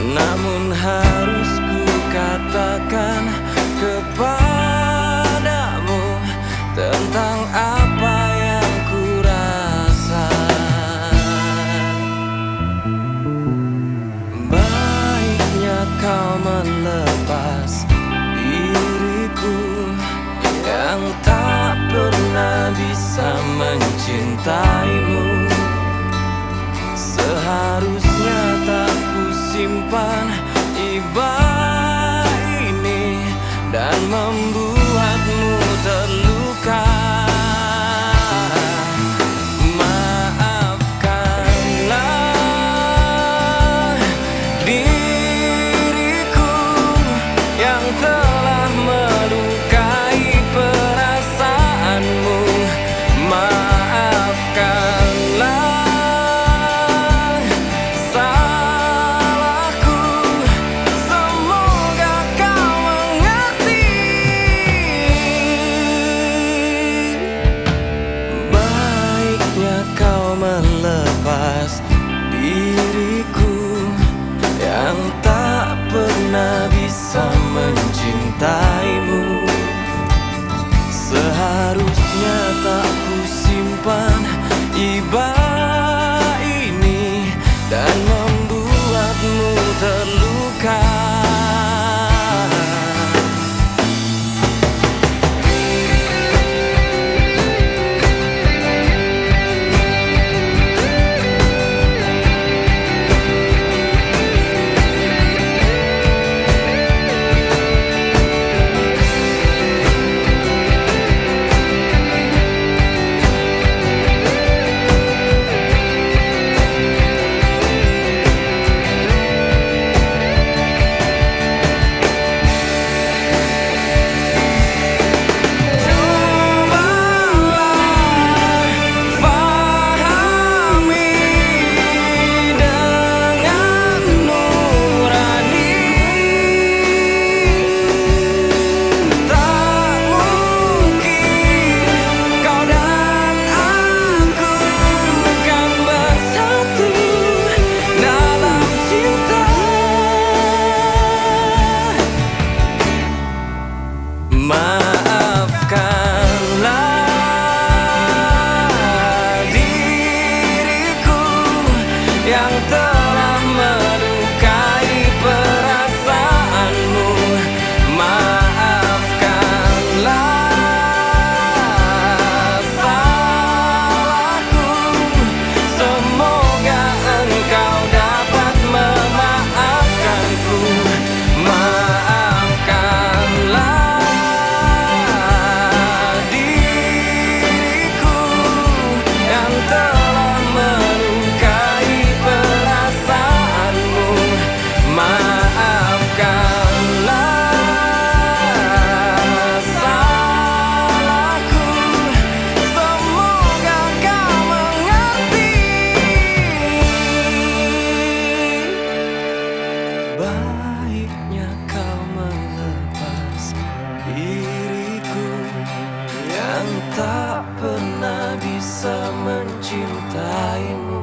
Namun harus ku katakan kepadamu Tentang apa yang ku rasa. Baiknya kau melepas diriku Yang tak pernah bisa mencintaimu. Seharusnya simpan iba ini Dan membuatmu terluka. Maafkanlah diriku yang telah Dan membuatmu terluka yang tak. yang tak pernah bisa mencintaimu.